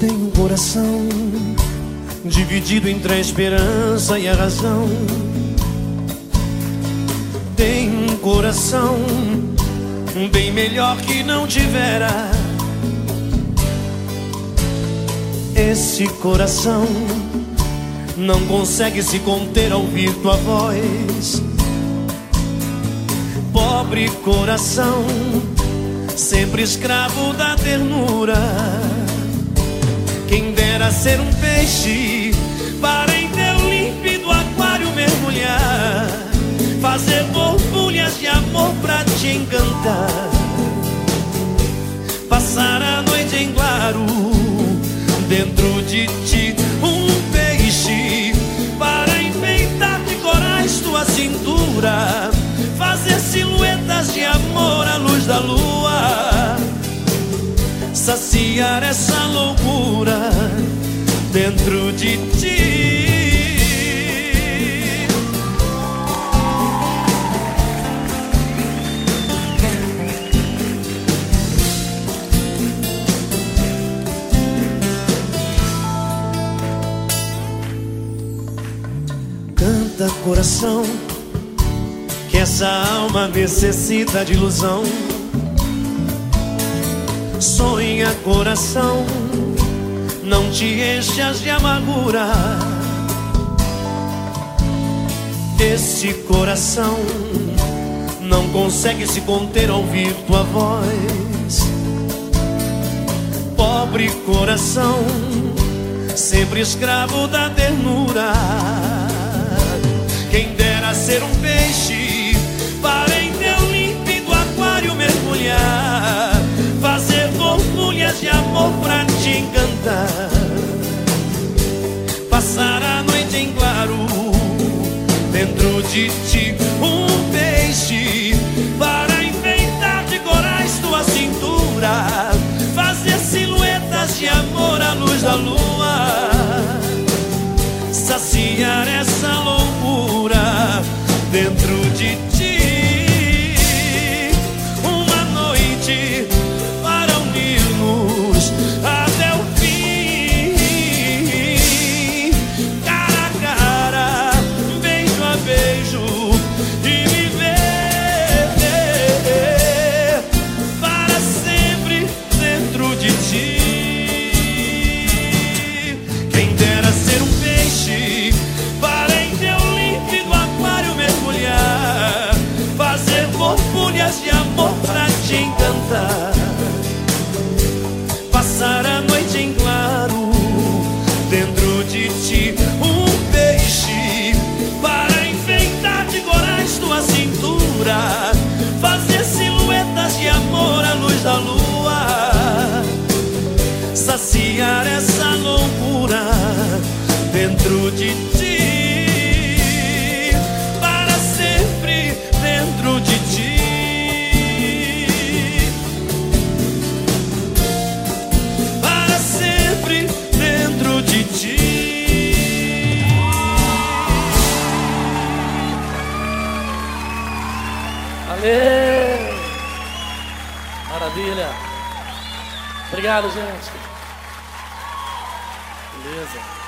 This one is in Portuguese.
Tem um coração dividido entre a esperança e a razão. Tem um coração bem melhor que não tivera. Esse coração não consegue se conter ao ouvir tua voz. Pobre coração, sempre escravo da ternura. Quem dera ser um peixe para em teu límpido aquário mergulhar, fazer borbulhas de amor pra te encantar, passar a noite em claro dentro de ti um peixe para enfeitar de corais tua cintura, saciar essa loucura dentro de ti. Coração, que essa alma necessita de ilusão. Sonha coração, não te enchas de amargura. Esse coração não consegue se conter ao ouvir tua voz. Pobre coração, sempre escravo da ternura. Quem dera ser um peixe de ti fazer borbulhas de amor pra te encantar, passar a noite em claro dentro de ti. Um peixe para enfeitar de corais tua cintura, fazer silhuetas de amor à luz da lua saciar essa loucura dentro de ti, Maravilha! Obrigado, gente. Beleza.